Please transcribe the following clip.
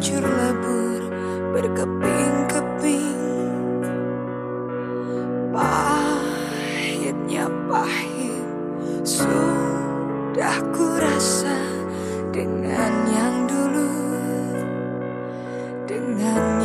hancur lebur berkeping-keping. Pahitnya pahit Sudah ku rasa dengan yang dulu Dengan